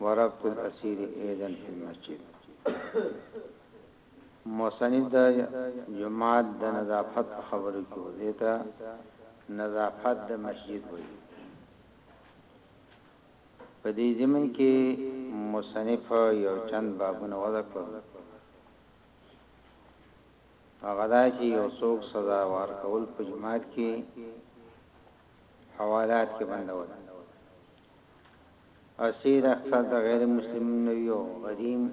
وربط الاسیر ایضا فی المسجد مصنف د جومات د نظافت په خبرو کې و دې ته نظافت د مسجد وایي په دې زمن کې مصنف یو چند بابونه وضع کړل هغه دا چې یو څوک سزا ورکول په جماعت کې حوالات کې بندول اسیر اختر د غیر مسلمینو نه ویو غدیم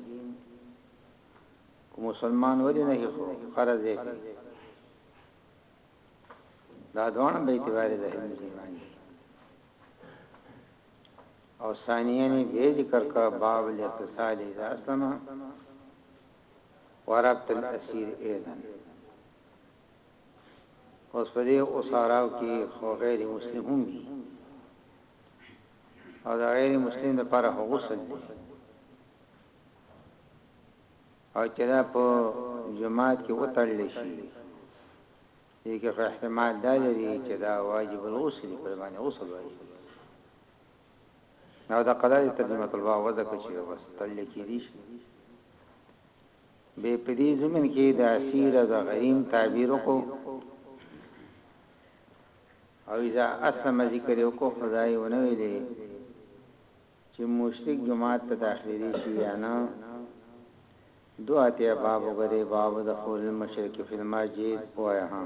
کو مسلمان ولی نه هی خو فرض دی دا دوان به اعتبار د مسلمان دی او ثانیه نه به ذکر کا باب الاتصال اذا اسلم وربط الاسیر اذن اوس په دې اوساراو کې خو غیر مسلم هم وي او دا غیر مسلم لپاره خو غسل دی او چې دا په جماعت کې وتړل شي دې کې احتمال دا لري چې دا واجب الغسل په باندې غسل واجب نو دا قضایي ترجمه طلبه وځکه چې بس تل کې دي شي به په دې ضمن کې د اسیر او د غریم تعبیر وکړو او اذا اسلم ذکر یو کو خدای ونه ویلې چې مشرک جماعت ته داخلي شي یا نه دعاته باب وګره باب دخول المشرک فی المسجد وایا هم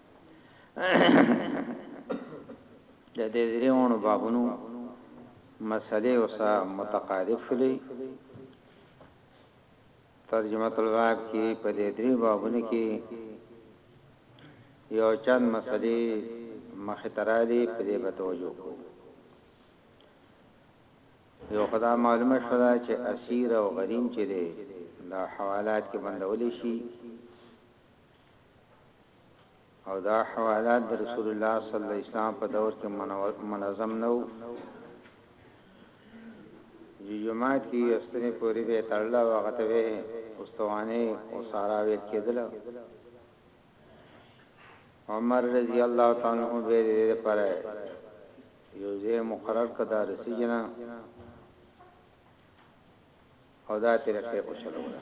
د دې درېونو بابونو مسلې اوسه متقارب شولې ترجمه الباب کې په دې درې بابونو کې یو چند مسلې مخه ترالي په دې بتوجو کو یو خدای معلومه شوه چې اسیر او غریم چې دی دا حوالات کې بندول شي او دا حوالات د رسول الله صلی الله علیه وسلم په دور کې منظم نه وو جمعات کې استنې پوری به تړل او هغه ته به استوانه او سارا ویل کېدل عمر رضی الله تعالی عنہ به دې پر یو ځای مقرر کدا رسی جنا او دا طریقې په چلوله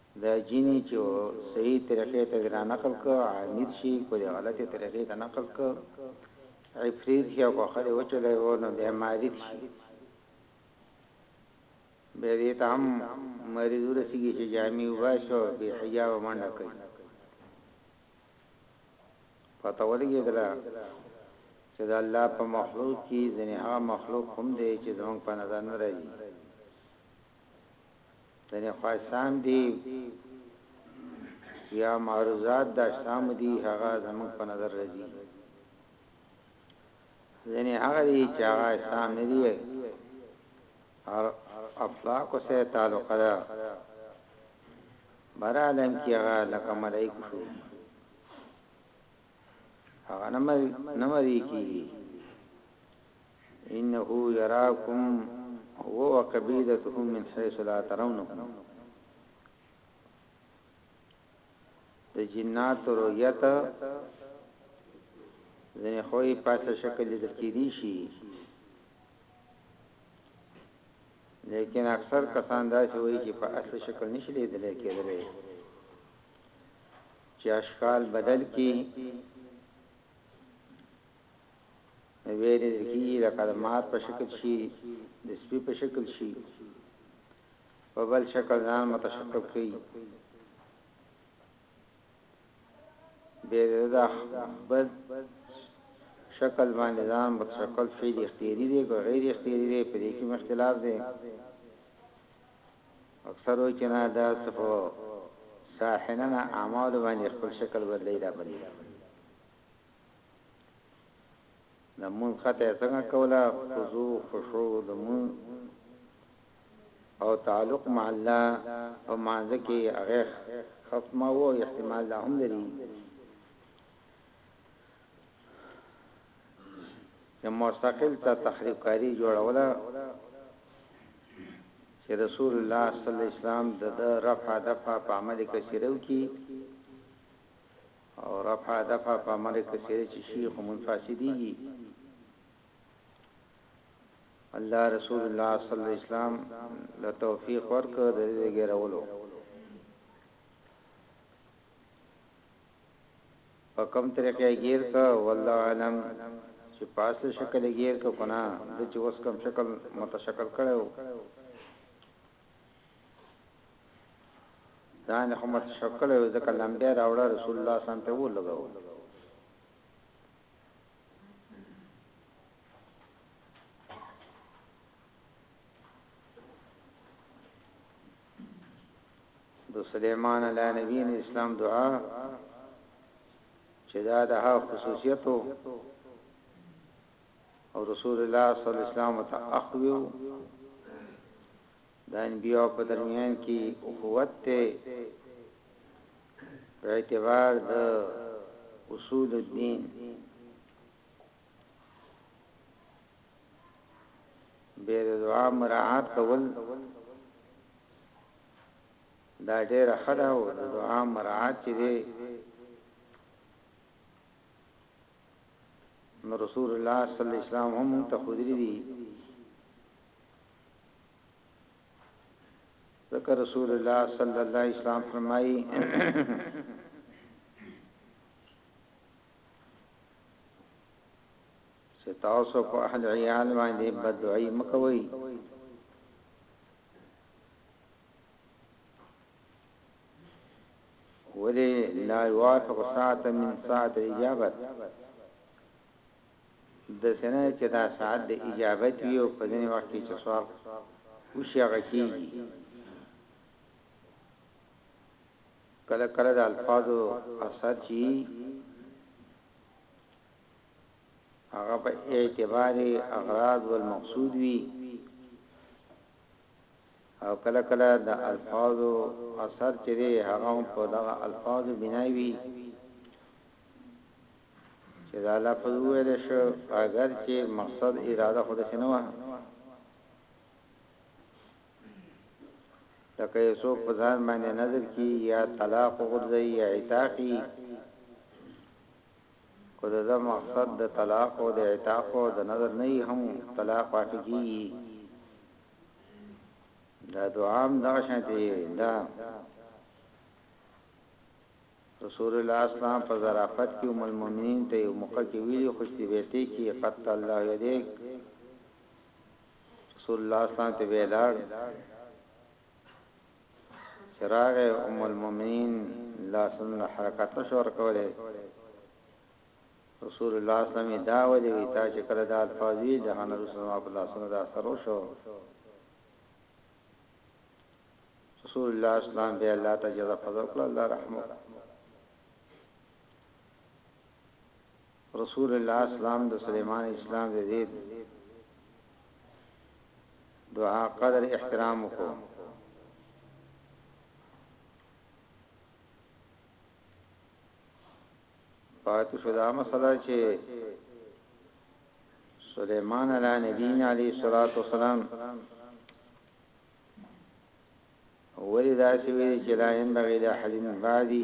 دا جینی چی و صحیح طریقی ته وی رانقل که عامل شی کو دی غلطی طریقی ته نقل که عفریت شی او که خلی وچلی وو نو بیا مارید شی بیا دی ته هم مریض ورسیږی چی جامی وباسی او بی حجابه منډه کوی پته ولګی دلا چی دا الله په مخلوق کی زنی ها مخلوق هم دی چی زمونږ په نظر نه راځی تنې خو اجسام دي يا معروضات د اجسامو دي هغه زموږ په نظر راځي ځنې هغه دي چې هغه اجسام نه دي هر افلاک سره تعلق ده برالم کې هغه لکه ملائکه شو هغه نه مري نه مري کیږي انه يراكم هو وقبيلته من حيث لا ترونهم د جنات رؤیت ځنه خوې پاسه شکل لیدل کېدی شي لیکن اکثر کسان دا چې وایي چې په اصل شکل نشي لیدل کېدلی چی اشکال بدل کی نو ویی لیدل کیږی لکه د مار په شکل شی د سپی په شکل شی په بل شکل ځان متشکل کړي به دا بد شکل باندې ځان متشکل فعل اختیاري دی که غیر اختیاري دی په دې کې مختلاف دی اکثر وای چه نه دا څه په ساحننه اعمالو باندې خپل شکل بدلای دا بلی د مون قطع څنګه کولا خضوع خشوع د مون او تعلق مع الله په مانزه کې هغه ختمه وو احتمال لا هم لري چې مستقل ته تخریب کاری جوړوله چې رسول الله صلی الله علیه وسلم د رفع دفع په عمل کثیره وکي او رفع دفع په عمل کثیره چې شیخ منفاسدیږي الله رسول الله صلی الله علیه وسلم له توفیق ورکړ د دې ګرولو په کوم طریقه یې ګیر که والله اعلم چې په اصلي شکل یې ګیر که کنه ده چې اوس کوم شکل متشکل کړی وو ځان خو متشکل کړی وو ځکه لمبه راوړه رسول الله صلی الله علیه وسلم په ور لګاو د سليمان علی نبی نه اسلام دعا چې دا د خصوصیتو او رسول الله صلی الله علیه وسلم ته اخویو د انبیو په درمیان کې اخوت ته په اعتبار د اصول الدین بیا د دعا مراعات کول دا ډیره خدا او د دعا مراعات چې دی نو رسول الله صلی الله علیه وسلم هم ته خدری دی ذکر رسول الله صلی الله علیه وسلم فرمایي ستاسو په اهل عیال باندې بدعي مکوي ولی لا یوافق ساعت من ساعت اجابت د سنه چې دا ساعت د اجابت وي او په دې وخت کې چې سوال وشي هغه کیږي کله کله د الفاظو اثر چي يي هغه په اعتبار اغراض والمقصود وي او کله کله د الفاظو اثر چي دي هغه په دغه الفاظو بنا وي چې دا لفظ ویل شو اگر چې مقصد اراده خود سينوه لکه یو څوک په ځان باندې نظر کی یا طلاق وګرځي یا عتاقی کو دا مقصد د طلاق او د عتاق او د نظر نه هم طلاق واقع کی دا دعام دا شانتی دا رسول الله اسلام په ظرافت کې ام المؤمنین ته یو موقع کې ویلي خوشتي بیته کې قد الله یدیک رسول الله صلی الله علیه وسلم ته ولاړ چې راغې ام المؤمنین لاسونه حرکت نشو ورکولې رسول الله صلی الله علیه وسلم دا ولې وی تا چې کړه د الفاظ وی د هغه رسول الله په لاسونو دا اثر وشو رسول الله صلی الله علیه وسلم به الله تعالی جزا فضل کړ الله رحمت رسول الله اسلام د سلیمان اسلام د دې دعا قدر احترام وکړو پاتې شو دا مسله چې سليمان علی نبینا علی صلوات و سلام ولی دا سوی چې لا ينبغي له حلیم بعدی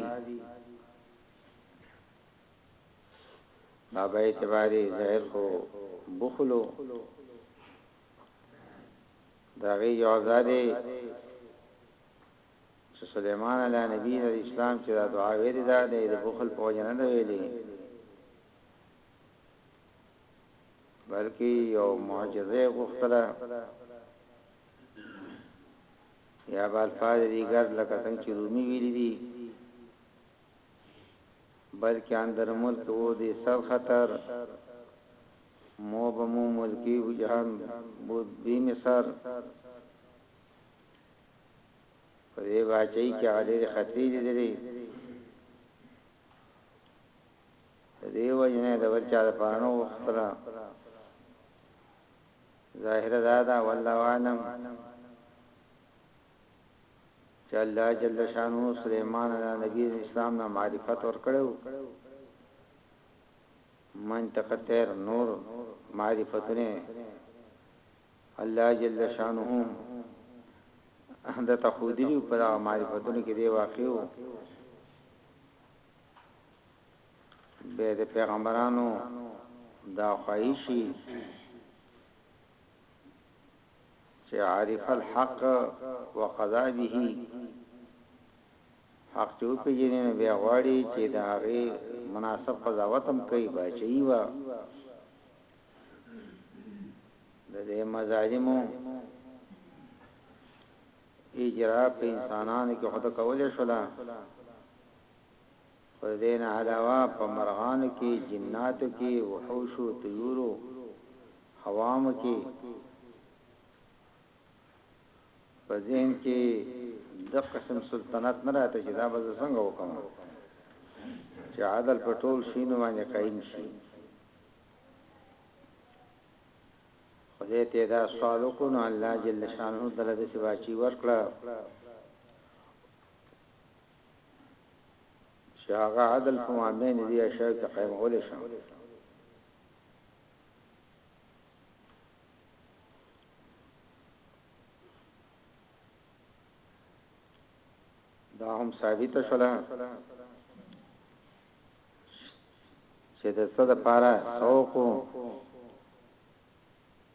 بابا اعتباري ظاهر خو بخلو داغي یو آزادې چې سليمان علی نبی د اسلام چې دا دعا ویلې ده د بخل په وجه نه ویلې بلکې یو معجزه غوښتله یا بل فاز دیګر لکه څنګه چې رومي ویلې دي بلکه اندر ملک وو دی سر خطر مو به مو ملکی و جهان بود بیم سر په دې باچي کې هغه ډېر خطرې لیدلې دې وجنه د ورچا د پانو وختلا ظاهر دا دا والله عالم چې الله جل شانه سلیمان علی نبی اسلام نه معرفت ورکړی وو منطقه تیر نور معرفتونه الله جل شانه د تخودلی په معرفتونو کې دی واقع وو به د پیغمبرانو دا خواهشي چه عرف الحق وقضا به حق چه وپیژنی نو بیا غواړي چه د هغې مناسب قضاوت هم کوي باچهی وه د دې مظالمو اجرا په انسانانو کې خود کولې شولا خو د دې نه علاوه په مرغانو کې، جناتو کې، وحوشو، طيورو، عوامو کې په ذهن کې د قسم سلطنت نه راته چې دا به زه څنګه وکم چې عدل په ټول شینو باندې قائم شي خدای ته دا سوال وکړو نو الله جل شانه دله د سباچی ورکړه چي هغه عدل په مابين دې اشياو کي قائمول شي دا هم ثابت شولا چې د صد پارا سوقو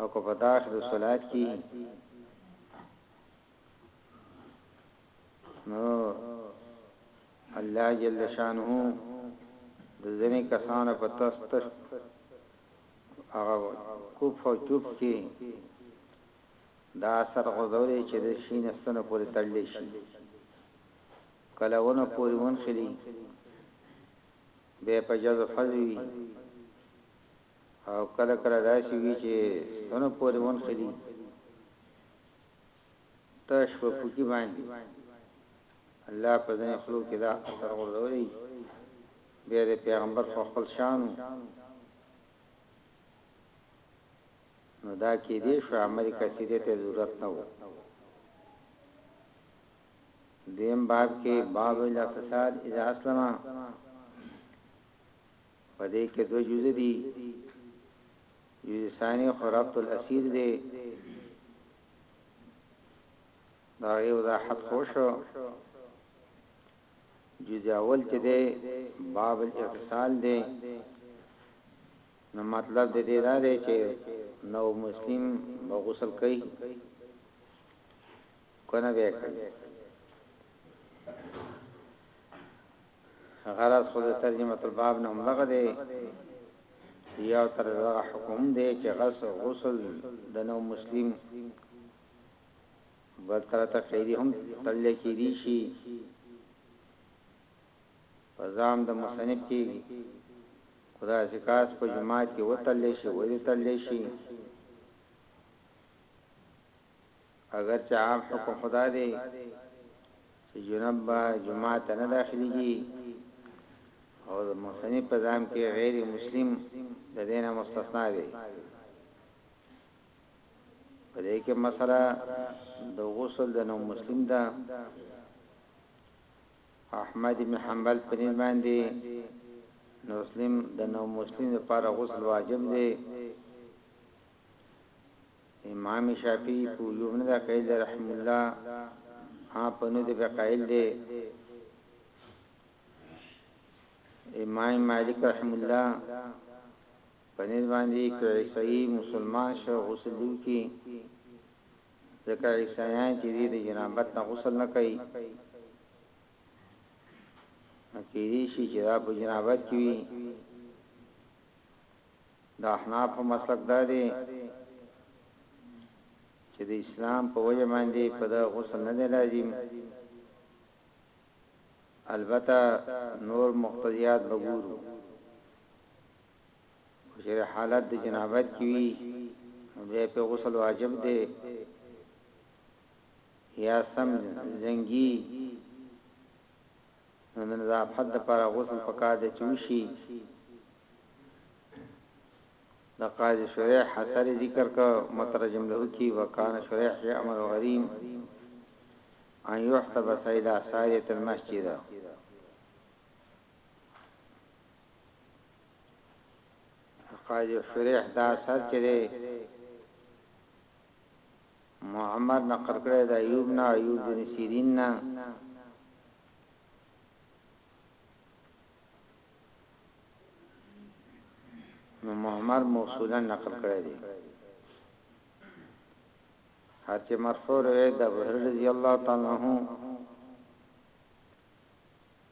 او که په داخل صلات کې نو الله جل شانه د ځنې کسانو په تست هغه کوف او چوپ کې دا اثر غوړې چې د شین استنه پورې تړلې شي کله ونه پورې ونخلي به په جزو فزوي او کله کله داسې وي چې ستنو پورې ونښلي تش په پوکي باندې الله په ځنې خلو کې دا اثر غورځولې بیا د پیغمبر خو خپل شانو نو دا کې دې شو عمل کثیره ته ضرورت نه وو دیم باب کې باب الاقتصاد اذا اسلم په دې کې دوه جز دي جز ثاني خو ربط الاسير دی دا یو دا حد خوشو جز اول چې دی باب الاتصال دی نو مطلب دې دی دا دی چې نو مسلم بغسل کوي کنه به کوي هغه راز خو د ترجمة الباب نه هم دغه دی چې یو تر دغه حکم هم دی چې غس او غسل د نو مسلم بل تر ته قیدی هم تړل کېدی شي په ځام د مصنف کې خدا ذکاس په جماعت کې وتړل شي ولې تړل شي اګر چه عام حکم خو دا دی چه جنب به جماعت ته نه داخلیږي او د مصنف په ځام کې غیر مسلم د دې نه مستثنا دی په دې کې مسله د غسل د نو مسلم ده احمد بن حنبل په دې باندې نو مسلم د نو مسلم لپاره غسل واجب دی امام شافعی په وجوب نه ده قائل دی رحمه الله ها په ندب قائل دی امام مالک رحم الله پنځ باندې کې عیسائی مسلمان شو غسل دی کی ځکه عیسایان چې د جنابت نه غسل نه کوي کېږي شي چې دا په جنابت کې د احنافو مسلک دا دی چې د اسلام په وجه باندې په دا غسل نه دی لازم البته نور مقتضیات بګورو چې حالت د جنابت کې وي بیا په غسل واجب دی یا سم زنګي نو د نظافت لپاره غسل پکار دی چې وشي د قاضي شريح اثر ذکر کړ مترجم له کی وکانه شريح يعمل غريم ان يحتب سيدا ساريه المسجد قاضي شريح دا اثر چې محمد نقل کړی د ایوب نه ایوب بن سیرین نه نو محمد موصولا نقل کړی دی هر چې مرفوع روایت د ابو هريره رضی الله تعالی عنہ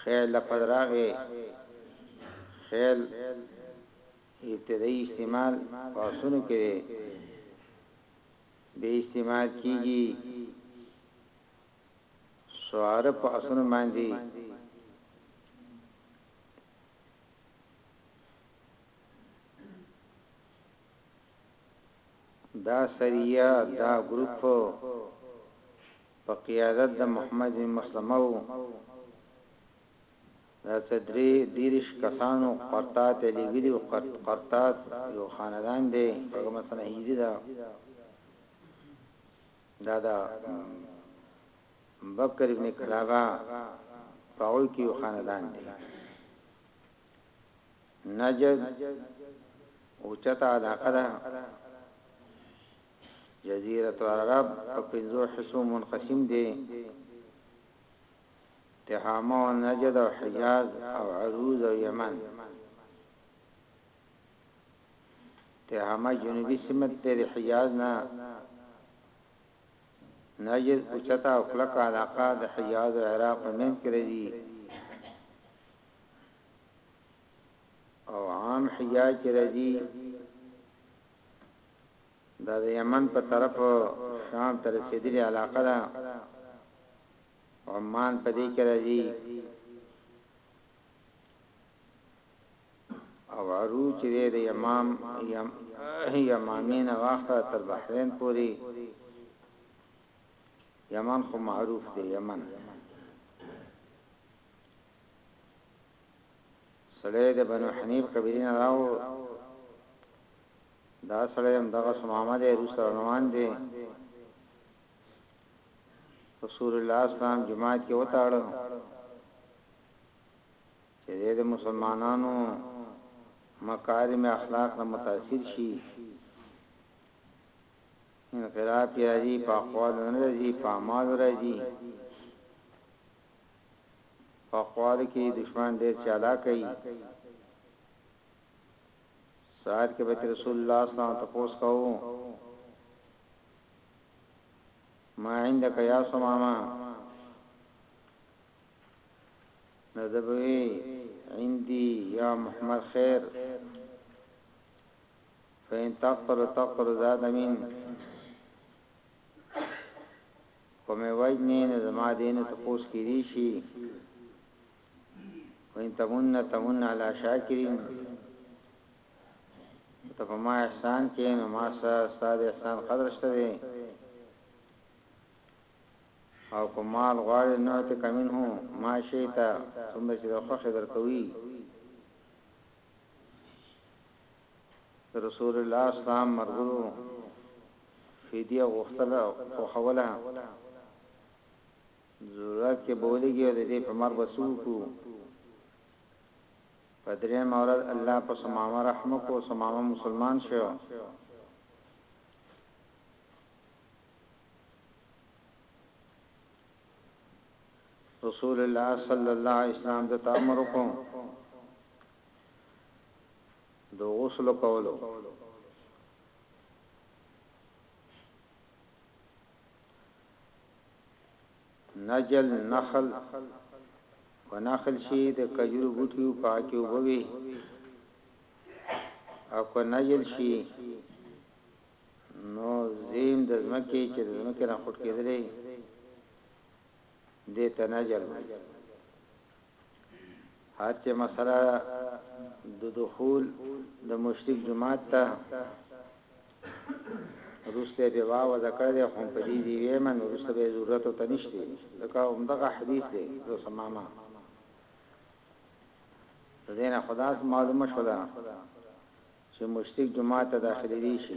خیل لفظ راغی خیل ابتدائی استعمال په آسونو کې دی به استعمال کیږي سوار په آسونو باندې دا سریه دا ګروپ په قيادت د محمد بن مسلمه وو، دا څه درې دېرش کسانو قرطاة ته لېږلي وو، قرطاة يو خاندان دی، هغه مثلا هجري ده، دا د بکر ابن کلابه په هغوی کې يو خاندان دی، نجد اوچته علاقه ده، جزيرة العرب په پنځو حصو منقسم دی، تهامه او نجد او حجاز او عروض او یمن. تهامه جنوبي سمت دی د حجاز نه، نجد اوچته او کلکه علاقه د حجاز او عراق په منځ کې راځي او عام حجاز چې راځي دا د یمن په طرف شام ته رسیدلې علاقه ده. عمان په دې کې راځي. او عروج دې د یمام یم یمامین واخته تر بحرین پوری. یمن خو معروف دی یمن. سړی د بنو حنیف قبیلین راو دا سړی هم دغه سمامه دی روس روان دی رسول الله اسلام جماعت کې وتاړو چې د مسلمانانو مکارم اخلاق نه متاثر شي انقلاب کې راځي په اقوال نه راځي په اعمال راځي په اقوال کې دشمن ډېر چالاک کوي ساعت کې بچ رسول الله صلی الله علیه وسلم تپوس کاوه ما عندك يا سماما نذبوي عندي يا محمد خير فإن تقتل تقتل زاد من کومه وجنه نه زما دینه تپوس کړي شي وان تمن تمن علی شاکرین ته په ما احسان کې نو ما سره ستاسو احسان قدر شته دی او کومال غواړي نو ته کمن هو ما شیتا څومره چې خو خدر کوي رسول الله اسلام مرګرو فدیه غختله او خوله ضرورت چې به ولګي او د دې په مرګ به څه وکړو؟ په درېیمه ورځ الله په ثمامه رحم وکړو، ثمامه مسلمان شو. رسول الله صلی الله علیه وسلم د تامر وکړو د غسل کولو نجل نخل په نخل شي د کجورو بوټي پاکي وبوي او که نجل شي نو زیم د زمکه چې د زمکه نه خټ کېدلې دې ته نجل وایي حتی مسئله د دخول د مشرک جماعت ته وروسته بیا واوزه کړی دی خو په دې دی ویمه نو وروسته به ضرورت او تنشت دی ځکه هم دغه حدیث دی د سمامه دینه خداس معلومه شو ده چې مشرک جماعت ته داخلي دي شي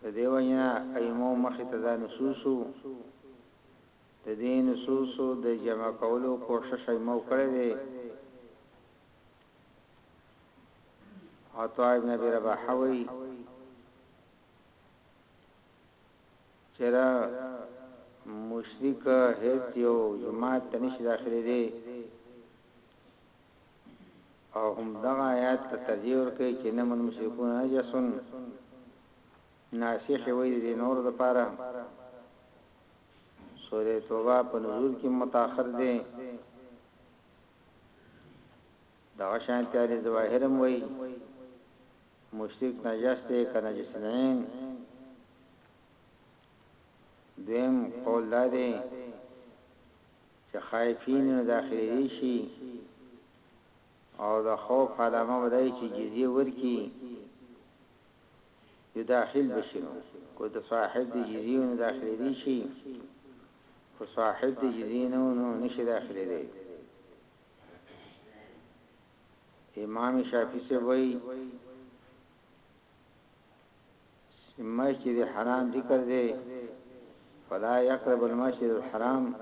په دې وجنه ائمو مخې ته دا نصوصو د دې نصوصو د جمع کولو کوشش ائمو کړی دی عطا ابن ابي رباح وی چرا مشرک هیڅ یو جماعت ته نشي داخلي دی او هم دغه آیات ته ترجیح ورکوي چې انما المشرکون نجس ناسخ یې وایي د دې نورو لپاره سوره توبه په نزول کې متأخر دی دغه شان ته د ظواهرم وایي مشرک نجس دی که نجس العين دویم قول دا دی چې خائفین نو داخلیدی شی او د خوف علامه به دا وی چې جزیه ورکی یو داخل به شی نو که د صاحب د جزیه نو داخلیدی شی خو صاحب د جزیه نو نو نشی داخلیدی امام شافعی سے وی مسجد حرام ذکر دی فلا يقرب المسجد الحرام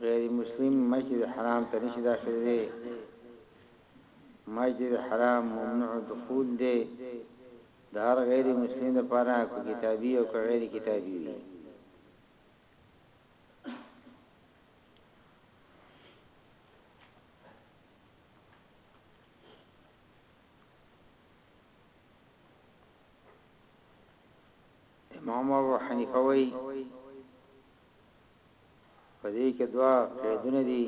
غیر مسلم مسجد حرام ته نشي داخل دی مسجد حرام ممنوع دخول دی د هر غیر مسلم لپاره کو کتابي او کو غیر کتابي وي امام ابو حنیفه وی په دې کې دوا قیدونه دي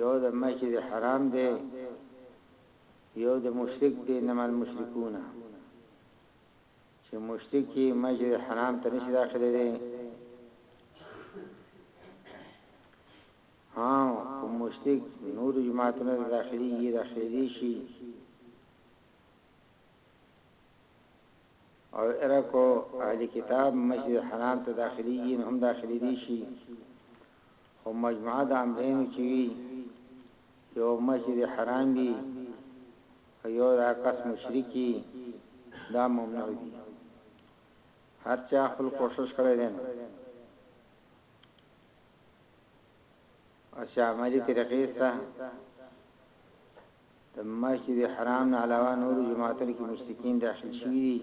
یو د مسجد حرام دی یو د مشرک دی نمال مشرکونه چې مشرکی مسجد حرام ته نشي داخله دي ها خو مشرک نورو جماعتونو ته داخلیږي داخلیدی شي او عراق او اهل کتاب مسجد حرام ته داخلیږي نو هم داخلیدی شي خو مجموعه د امرینو چې وي یو مسجد حرام وي او یو د عکس مشرکی دا ممنوع دي هر چا خپل کوشش کړی دی او څه عملي طریقې شته د مسجد حرام نه علاوه نور جماعتونو کې مشرکین داخل شوي دي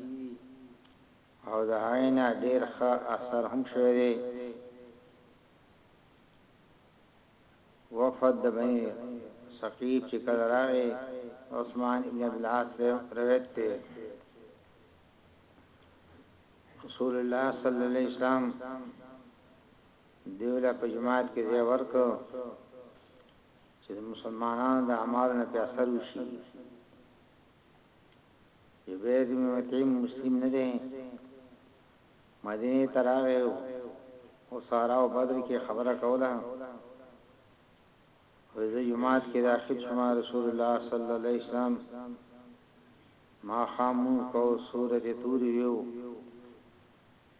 او د عینا ډیر ښه اثر هم شوی دی وفد د بنی ثقیف چې کله راغی عثمان ابن عبد العاص روایت ته رسول الله صلی الله علیه وسلم دوی له په جماعت کې ځای ورکړ چې د مسلمانانو د اعمالو نه په اثر وشي جبیر بن مطعم مسلم نه دی مدینه تراغه او سارا او بدر کې خبره کوله وزه جماعت کې داخل شما رسول الله صلی الله علیه وسلم ما خامو کو سورته تور ویو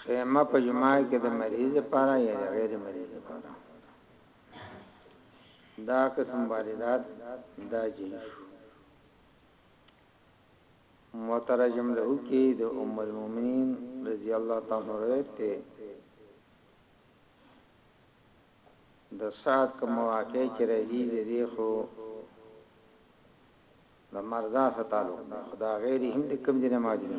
خیمه په جومات کې د مریض لپاره یا د غیر مریض لپاره دا قسم واردات دا جیش مترجم له کې د ام المؤمنین رضی الله تعالی روایت ته د سات کوم واقع چې راځي د دې خو د مرزا سره تعلق دا غیر هم د کم دینه ماجنه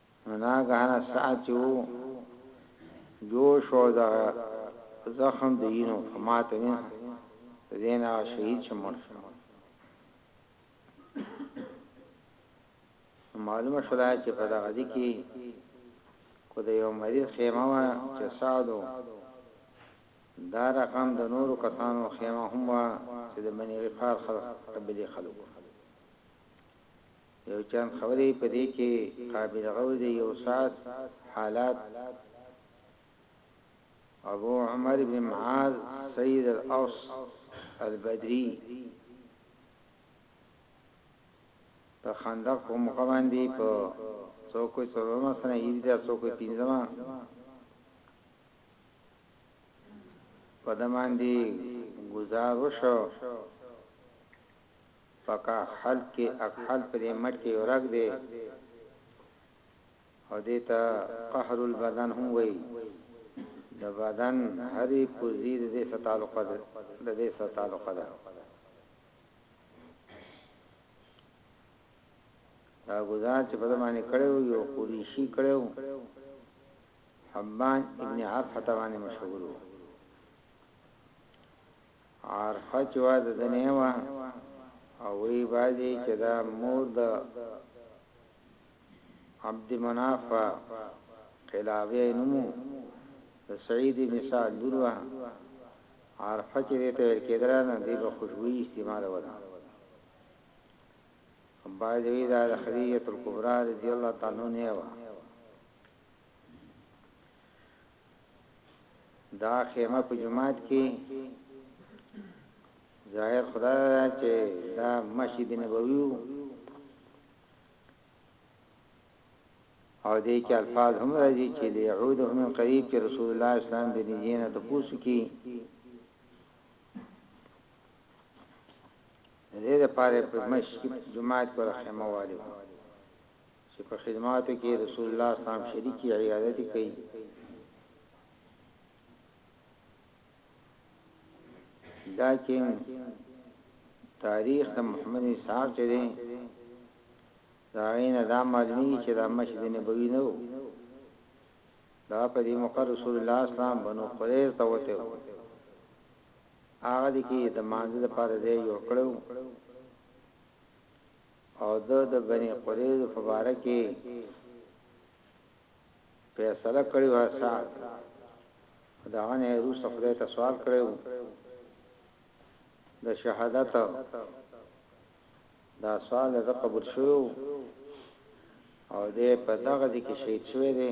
نو ناګهانه ساه چې و جوړ شو او دغه زخم د وینو فمات منها د دې نه هغه شهید چې مړ شو معلومه شوه چې په دغه دي کې کو د یو مریض خیمه وه چې سعدو دا رقم د نورو کسانو خیمه هم وه چې د بنی غفار خلق قبلی خلق یو چند خبرې په دې کې قابل غور دی یو سات حالات ابو عمر بن معاذ سید الاوس البدری په خندق کوم قوان دی په څوک څلورمه سنه یی دا څوک پینځمه پدمان دی گزار وشو په کاکحل کې اکحل په دې مټ کې یو رګ دی او دې ته قهر البدن هم وایي د بدن هرې پرزې د دې سره تعلق ده د دې سره تعلق ده دا گزار چې په دمانه کړو یو قریشی کړو حبان ابن عرفه باندې مشهور وو عارفه چې وه د ده نه وه او وایي بعضې چې دا مور د عبدمناف وه، قلابه یې نوم و، د سعید بن سعد لور وه، عارفه چې دې ته ویل کېدله نو دې به خوشبويي استعمالوله. بعضې وایي دا د خدیجة الکبری رضی الله تعالی عنها نه وه. دا خیمه په جومات کې ظاهر خدا دا چې دا مسجد نبوي او دې کې الفاظ هم راځي چې د يهودو هم قریب چې رسول الله اسلام د دین ته پوسو کې دې لپاره په مسجد جمعات پر خیمه والو چی په خدماتو کی رسول الله اسلام شریک یی عیادت یی کوي لیکن تاریخ د محمد اسحاق چه دی دا غین دا معلومی چه دا مسجد نبوی نو دا په دې موقع رسول الله اسلام بنو قریظ ته وته هغه د کې د مانزه لپاره ځای جوړ کړو او ده د بني قریظه په باره کې فیصله کړې و سعد دا غنه روس خدای ته سوال کړو د شهادت دا سوال د قبول شو او دې په دغه دي کې شهید شوی دی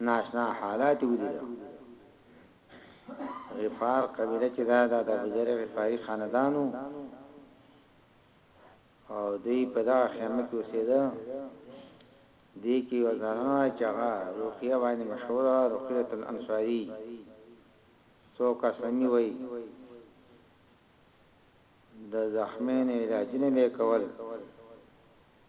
ناشنا حالات ولیدل غفار قبیله چې دا د ابوذر غفاری خاندانو او دوی په دا خیمه کې اوسېده دې کې یو ځانه چې هغه روقیه باندې مشهوره روقیه الانصاری څو قسمی وای د زخمین علاجونه به کول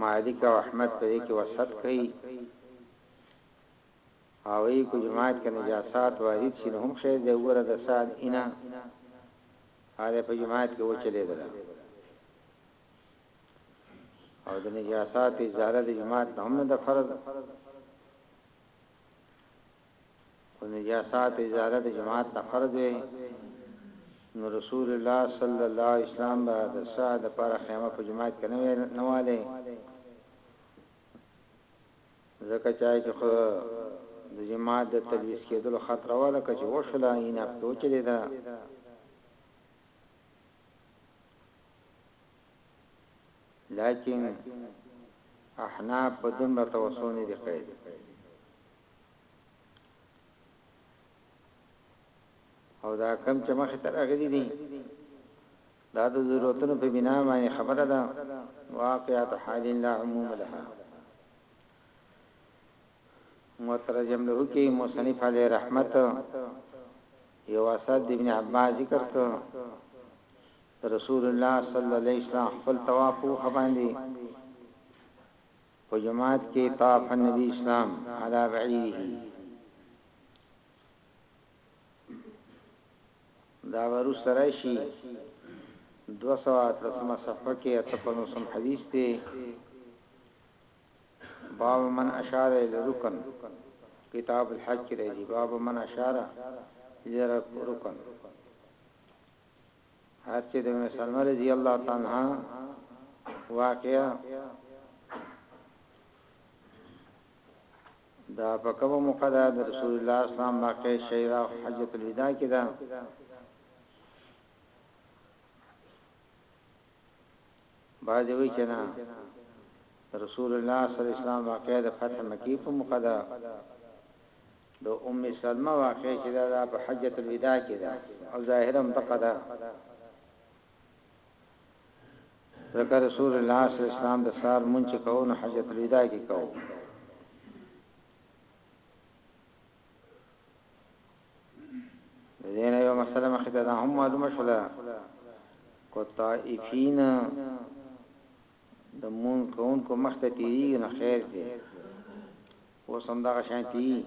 مالک او احمد په دې کې وسط کوي او ای کو جماعت کې نجاسات وارد شي هم خیر دی وګوره د سات اینا هغه په جماعت کې وچلې ده او د نجاسات ازاله د جماعت هم نه د فرض خو نجاساتو ازاله د جماعت نه فرض وی نو رسول الله صلی الله علیه وسلم به د سع د پاره خیمه په جماعت کې نه وی نواله ځکه چای چې خو د جماعت د تلويز کېدل خطر ولا کچ وشلا اینا پوچ دي دا لیکن احنا په دمر توسونی دي قید او دا کم چې مخه تر اغلی دي دا د ضرورتونو په بنا باندې خبره ده واقعات حال لا عموم لها مترجم له کې مصنف علی رحمت یو اسد ابن عباس ذکر کړ رسول الله صلی الله علیه وسلم خپل طواف خو باندې په جماعت کې طاف النبی اسلام علی بعیره دا ورو سره شي 213 صفحه کې اتپنوسم حدیث دی باب من اشار الى رکن کتاب الحج کې راځي باب من اشاره الى رکن هر چې د ام سلمه رضی الله تعالی عنها واقعا دا په کومه موقع ده د رسول الله اسلام واقع شیرا حجۃ الوداع کې ده باج وی چې نه رسول الله صلی الله علیه وسلم واقع د فتح مکی په موقع ده د ام سلمه واقعه چې دا دا په حجة الوداع کې ده او ظاهر هم دقه ده ځکه رسول الله صلی الله علیه وسلم د سار مونږ چې کوو نو حجة الوداع کې کوو دینه یو مسله مخې ته هم معلومه شوله کو طائفین د مون کون کو مخته تیریږي نه خیر دی اوس هم دغه شانتي يي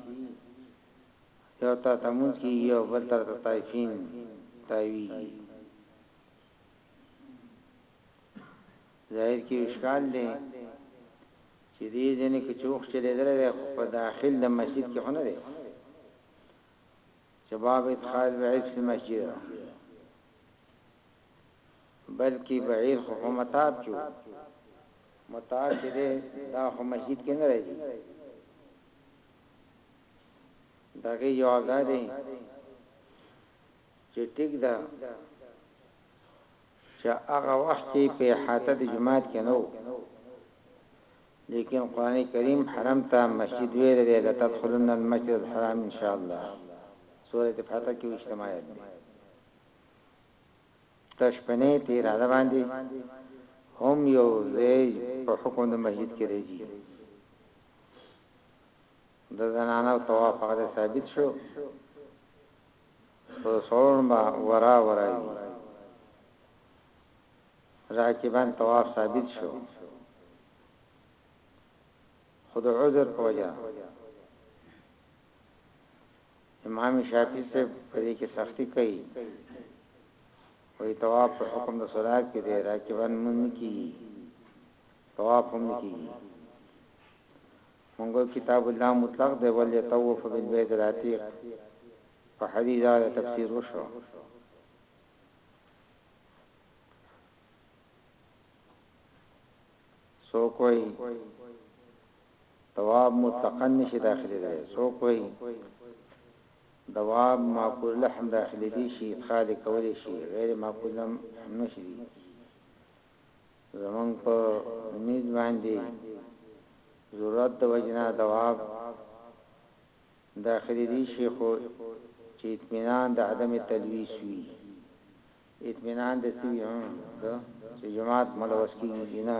يو تر ته مونځ کيږي او بل تر ته تايفين تاويږي ظاهر کې اشکال دی چې دې ځنه کې چوخ چلیدل دی خو په داخل د مسجد کې خونه دی شباب ادخال بعث المسجد بلکي بعير خو خو متعب چو متعب چي ده دا خو مسجد کي نه راځي داغي جواب دا دي چي ټيک ده چا هغه وخت کي په احاطه د جماعت کي نو لیکن قران کریم حرم ته مسجد ویل دی لا تدخلن المسجد الحرام ان شاء الله سوره فتح کې اجتماعي تشپنې تي راده باندې هم يو ځای په حکم د مسجد کې ريجي د زنانو طواف هغه ثابت شو په سورن با ورا ورا دي راکبان طواف ثابت شو خود عذر په وجه امام شافعي سے په دې کې سختی کوي وي تواب په حکم د صلات کې دی راکبن مون کی تواب هم کی مونږ کتاب الله مطلق دی ولې طواف بالبيت العتيق په حدیث دا تفسیر وشو سو کوئی دواب مطلقاً نشي داخلېدلی، څوک وايي دواب معقول له هم داخلېدی شي، ادخال يې کولی شي، غير معقول له هم نه شي. زموږ په نيز باندې ضرورت د وجې نه دواب داخلېدی شي خو چې اطمينان د عدم تلويث وي، اطمينان د څه وي؟ د چې جماعت ملوث کېږي نه،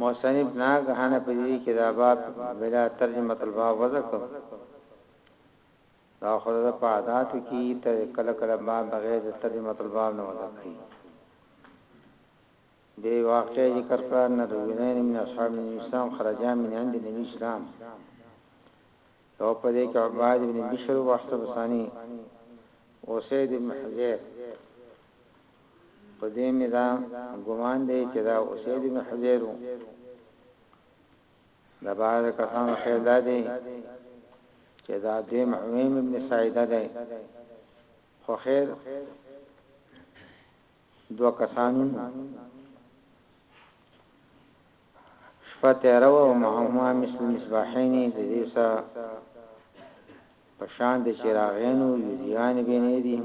مصنف ناګهانه په دې کې دا باب بلا ترجمه الباب وضع کړ. دا خو د په عاداتو کې ته کله کله باب بغیر د ترجمه الباب نه وضع کړي. به واقع ذکر کړه نه روینین من اصحاب نبی اسلام خرجا من عند نبی اسلام. یو په دې کې عباد ابن بشر او احسب ثانی او سید ابن حزیر په دې مې دا ګمان دی چې دا اسید بن حضیر و. د بعض کسانو خیال دا دی چې دا دویم عمیم ابن سعیده دی خو خیر دو کسانو شپه تیره و او معهما مثل مصباحینې د دې سره پشان د چراغینو یوزیان بین ایدیم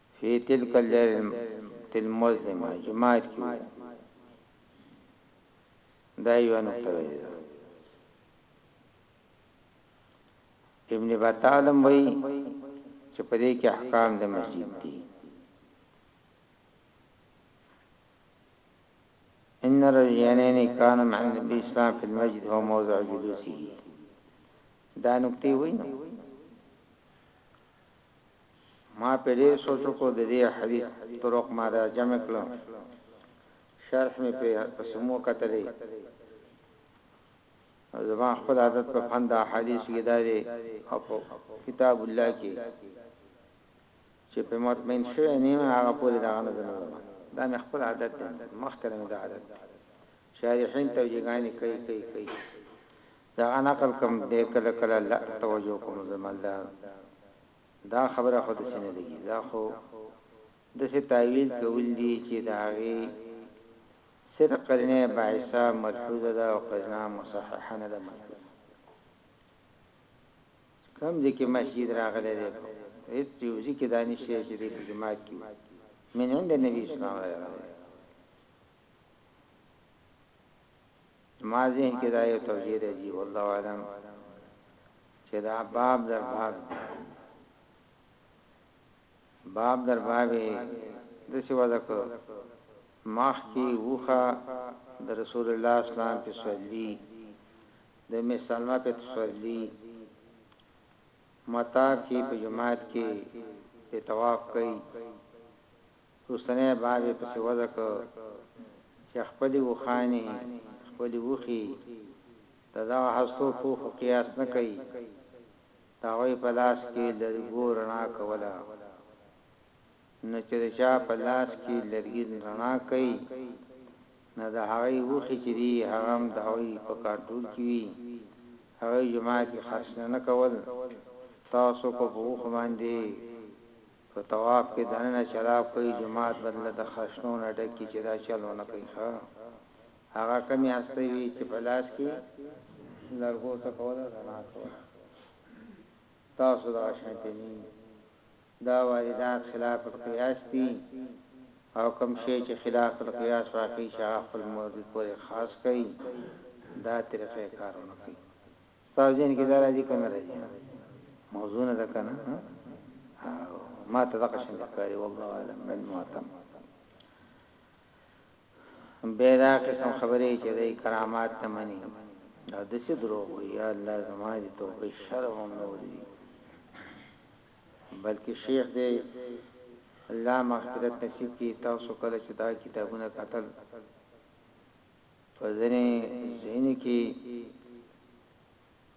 فی تلک اللیلة المظلمة جماعت کی وو دا یی یوه نقطه ویلی ده ابن بطال هم وایی چه په دی کی احکام ده مسجد دی ان رجلینین کان مع النبی اسلام فی المسجد هو موضع جلوسی دا نقطه وی نو ما پرې ډېر سوچ وکړو ددې حديث طرق ما را جمع کړل شرح مې پرې پسې هم وکتلې او زما خپل عادت په فن د احاديث کې دا دی او په کتاب الله کې چې په مطمئن شوی نه یم هغه پورې دا نه زما دا مې خپل عادت دی مخکره مې دا عادت دی شارحین توجیهګانې کوي کوي کوي دغه نقل کوم دی کله کله لع ته توجه کوم زما له دا خبره خو داسې نه لګي دا خو داسې تاویل کول دي چې د هغې صرف قرینه باعثه ملحوظه ده او قرینه مصححه نه ده ملحوظه کم ځای کې مسجد راغلی دی هیڅ یو ځای کې دانش شي چې د جماعت کې من عند نبی اسلام راغلی زما ذهن کې دا یو توجیه راځي والله اعلم چې دا باب در باب دی باب در باب د څه وځه کو مخ کې وخه د رسول الله اسلام په سوالي د می سلمہ په سوالي مطاب کې په جماعت کې په طواف کوي وروستنی باب یې پسې وضع کړ چې خپلې اوښانې، خپلې اوښې، د دغه هستو پوښو قیاس نه کوي، د هغوی په لاس کې لرګو رڼا کوله، نو چې د چا په لاس کې لرګین رڼا کوي، نو د هغوی اوښې چې دي هغه هم د هغوی په کانټرول کې وي، هغوی جومات کې خرڅ نه کول، تاسو که په اوښو باندې. په طواف کې دننه چلا کوي جومات به له دخشنو نه ډک کړي چې دا چل ونه کوي ښه هغه کمې هستۍ وي چې په لاس کې لرګو څه کوله رڼا کوله تاسو دغه شان پېژني دا واردات خلاف القياس دي او کوم شی چې خلاف القياس واقع شي هغه خپل مورد پورې خاص کوي دا طریقې کارونه کوي ستاسو ذهن کې دا راځي کنه راځي موضوع نه ده کنه ما ته دغه شان ښکاري والله اعلم من معتم بیدا قسم خبرې چې د کرامات نه مني دا د څه دروغ وي یا الله زما دې توبه شرم هم نه وري بلکې شیخ دې الله مغفرت نصیب کړي تاسو کله چې دا کتابونه قتل په ځینې ځایونو کې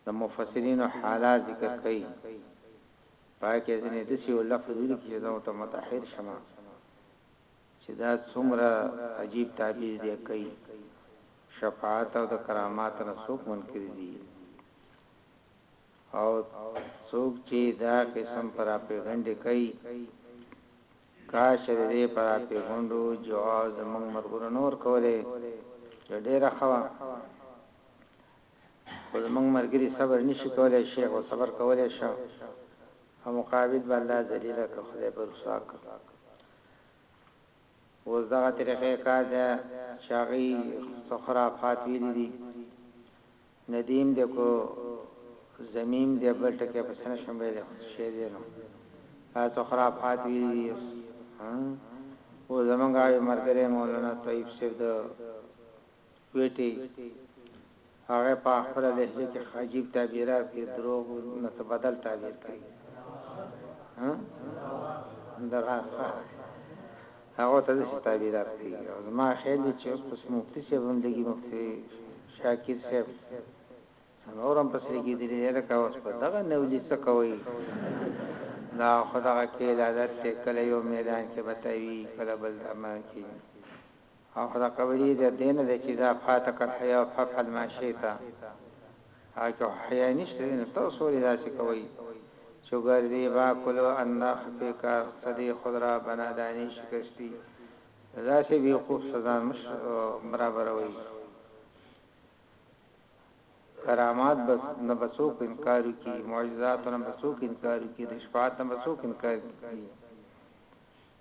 د مفسرینو حالات ذکر کړي پای کې ځینې د سیو لفظ ولیکي چې زه ته متحیر شم چې دا څومره عجیب تعبیر دی کوي شفاعت او د کرامات نه څوک منکر دي او څوک چې دا قسم پر اپیګنډ کوي کاش چه د دې پراپیګونډو جواز زموږ ملګرو نه ورکولای نو ډیره ښه وه خو زموږ ملګري صبر نشي کولای شیخ به صبر کولای شو او مقابل به الله ذلیله که خدای به رسوا که اوس دغه طریقه کار ده چه هغوی څه خرافات ویلي دي ندیم دی کو زمیم دی بل ټکی پسی نه شوم ویلی خو څه شی دی نو دا څه خرافات ویلی دی اوس او زمونږ یو مرګری مولانا طیب صیب د کویټی هغه په خپل لهجه کې عجیب تعبیرات کوي دروغ نه څه بدل تعبیر کوي ها دغه هغو ته داسې تعبیرات کوي او زما خیال دی چې اوس مفتي صاحب هم لږ مفتي شاکر صاحب څه نور هم پسې لګېدلي دی لکه اوس په دغه نولي څه کوئ دا خو دغه کېل عادت دی کله یو میدان کې به تاوي کله بل درمان کې او خو دا قبري د دې نه دی چې دا فاتک الحیا فافعل ما شئت هغه که حیا نشته دی نو تاسو ولې داسې کوی چو ګردی با کل و انداخ فیکا صدی خود را بنا دانی شکستی د داسې بیوقوف سره ځان مه برابروی کرامات بس نه بسوک انکار کی معجزات نه بسوک انکار کی د شفاعت نه بسوک انکار کی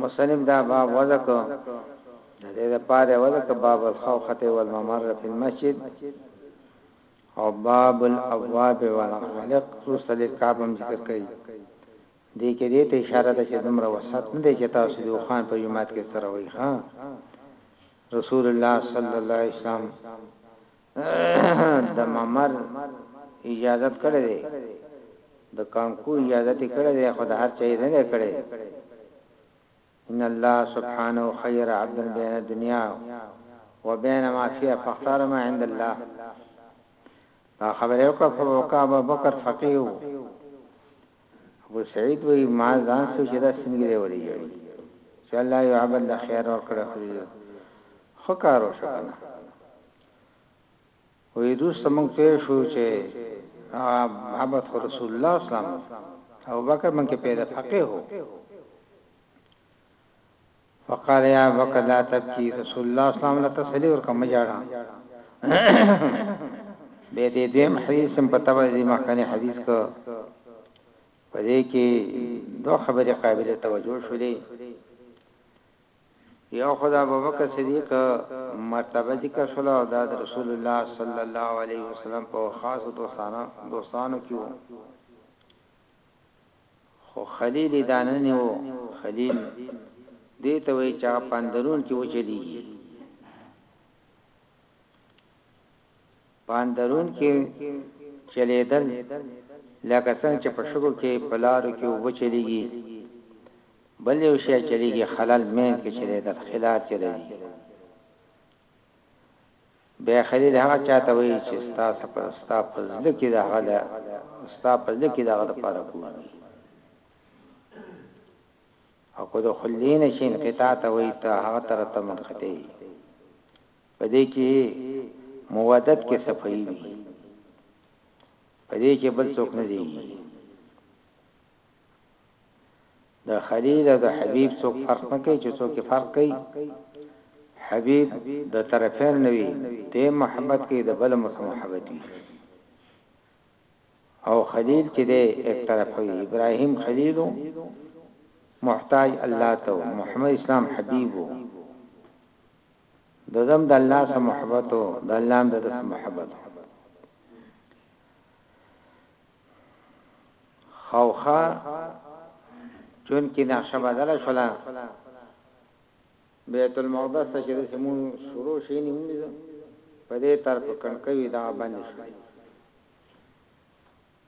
مصنف دا باب وضع کړ د دې لپاره یې وضع کړ باب الخوخة والممر فی المسجد او باب الابواب والغوالق روسته لیک کعب هم ذکر کړي دې کې دې ته اشاره ده چې دومره وسعت نه دی چې تاسو د خان په جماعت کې سره وي ها رسول الله صلی الله علیه وسلم د ممر اجازت کړی دی د کانکو اجازت کړی دی خو د هر چا یې نه کړی ان الله سبحانه خير عبد بين الدنيا وبين ما فيها فاختار ما عند الله دا خبره وکړه په وکا ابو بکر فقيه ابو سعید وایی ما ځان سو چی دا سپین ږیری ولی ژاړی چی الله یو عبد له خیر ورکړی خو یی ښه کار وشو کنه وایی روسته موږ پوه شو چی هغه عبد خو رسول الله اسلام ابو بکر من کې پیدا فقیه هو فقال يا ابا بکر لا تبکي رسول الله صلی الله علیه وسلم له تسلی ورکړه مه ژاړه به دې دویم حدیث هم په تبع دې مخکنی حدیث کو په دې کې دوه خبرې قابلیت توجه شولې یو خدا ابوبکر صدیق مرتبه ذکر شول او دا رسول الله صلی الله علیه وسلم په خاص دوستانو دوستانو کې خو خلیل یې دا نه نیو، خلیل دې ته وایي چې هغه په اندرون کې وچلیږي، په اندرون کې چلیدل لکه څنګه چې په شګو کې په لارو کې اوبه چلیږي، بل یو شی چلیږي، خلل مین کې چلیدل، خلال چلیږي. بیا خلیل هغه چا ته وایي چې ستا سفر ستا په زړه کې د هغه د ستا په زړه کې د هغه لپاره کور وي او که د خلیل نه شي انقطاع ته وایي ته هغه تر ته منقطع وي په دې کې مودت کې صفوي وي په دې کې بل څوک نه دی د خلیل او د حبیب څوک فرق نه کوي چې څوک فرق کوي حبیب د طرفین نه وي ته محبت کوي د بل محبت وي او خلیل چې دی یک طرف وي ابراهیم خلیل محتاج الله ته محمد اسلام حبیب د زم د الله سره محبت او د الله د سره محبت خوخه چونکه نقشه بدله شوله بیت المقدس ته چې د سمو شروع شي نیولې ده په دې طرف کڼکوي دا باندې شو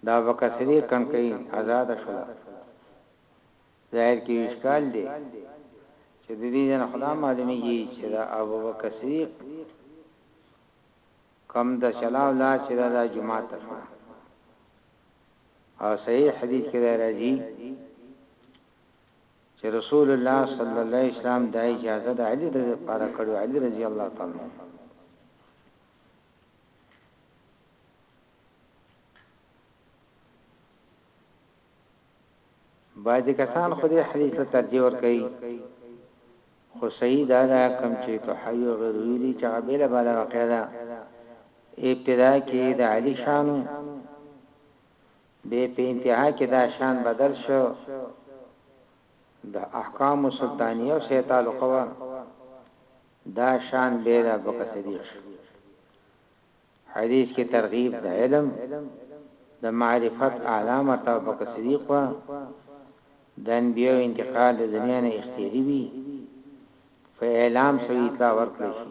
دا وکسري کڼکوي آزاد شوله ظاهر کې اشکال دی چې د دې جن خدا معلومیږي چې دا ابو بکر صدیق کوم د چلاو لار چې دا دا جماعت ته شو او صحیح حدیث کې دا راځي چې رسول الله صلی الله علیه وسلم د اجازه د علی رضی الله کړو علی رضی الله تعالی بعضي کسان خو دې حديث ته ترجيح ورکوي خو صحيح دا ده کوم چې طحاوي او غيره ويلي چې هغه بېله باله واقعه ده ابتدا کې د علي شان و بې په انتها کې دا شان بدل شو د احکام سلطانيو سره تعلق و دا شان بې د ابوبکر صديق شو حدیث کې ترغیب د علم، د معرفت اعلی مرتبه پکې صدیق وه، د انبیاوو انتقال د دنیا نه اختیاري وي، په اعلام سره اطلاع ورکړل شي.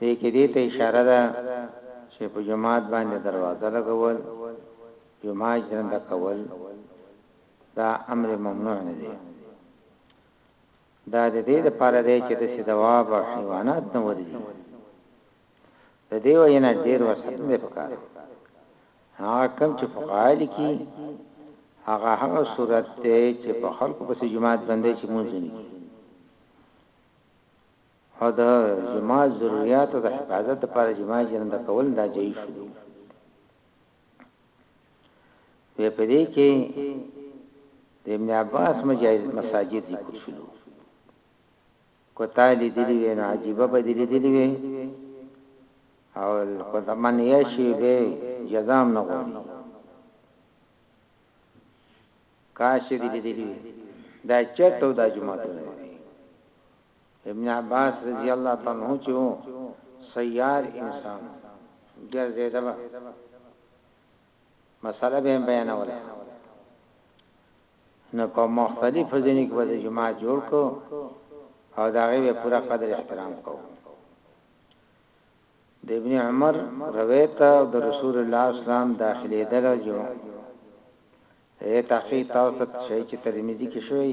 دې کې دې ته اشاره ده چې په جومات باندې دروازه لګول، جومات ژرنده کول دا امر ممنوع نه دی. دا د دې لپاره دی چې د سیدواب او حیوانات نه ورځي. د دې وینا ډیر وسط نه پکار. هغه کم چې فقها لیکي هغه هغه صورت دی چې په خلکو پسې جماعت باندې چې مونږ نه خو د جماع ضروریاتو د حفاظت لپاره جماع جنده کول دا جایز شو دی وی په دې کې د ابن عباس مجاز مساجد ذکر شلو کوتالی دلی وی نو عجیبه به دلی دلی وی او خدمان یشی به جزام نه غوړي کاش دې دې دا چرته دا جمعه ته ابن عباس رضی الله تعالی عنه چې وو سیار انسان ګرځیده به مسله به بیانوله نو په مختلف ځینې کې به د جماعت جوړ کو او دا غي به پورا قدر احترام کو د ابن عمر روایت او د رسول الله اسلام داخلي درجو اے تحقیق تاسو ته شي چې ترمذی کې شوی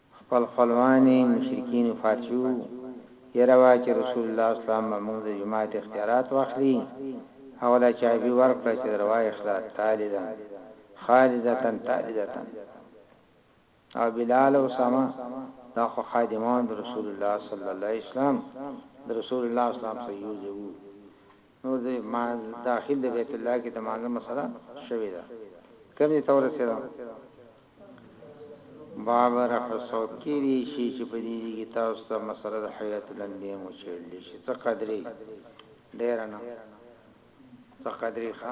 خپل خپلوان یی مشرکین وفات شوی وو یره وه چی رسول الله اسلام به موږ د جماعت اختیارات واخلی او دا چابی ورکړه چی در وایی خله تالدا خالدتا تالدتا او بلال او اسامه دا خو خادمان د رسول الله صلی الله علیه وسلم د رسول الله اسلام سره یو ځای وو نور دی ما داخل د بیت الله کی د مانځه مسله شوی ده کوم دی ته ورسیدم باب رفع صوت کی دی شی چې په دې کې تاسو ته مسله د حیات لندې مو چیل شي څه قدرې ډیر نه څه قدرې ښا